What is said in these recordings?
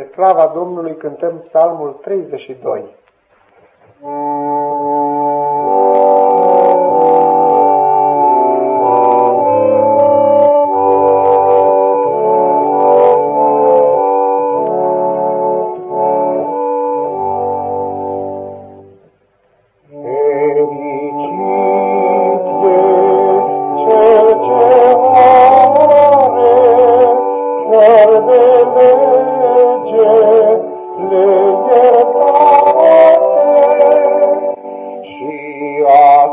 Spre slava Domnului cântăm psalmul 32.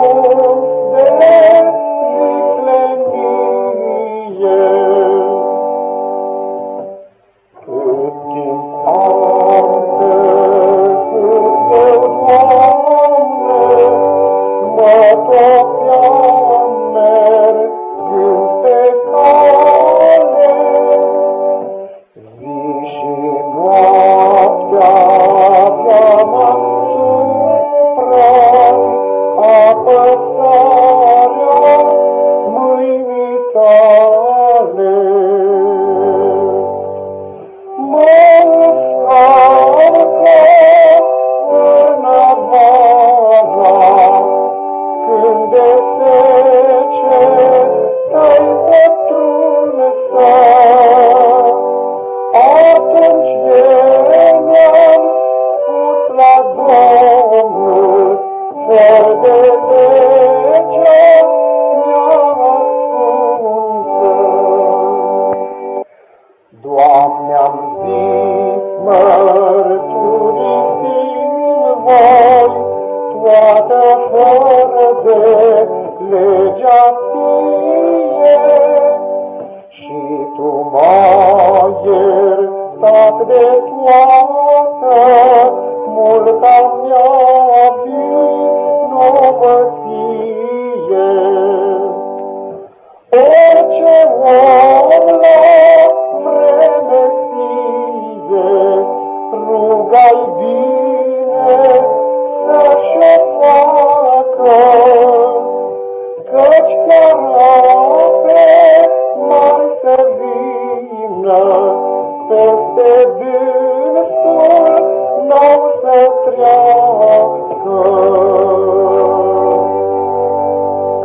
Oh. Oh. Doamne-am zis, mărturisind voi, toată fără de legea ție. Rugai bine să-și facă, căci chiar ape mari să vină, peste dânsul n-au să treacă.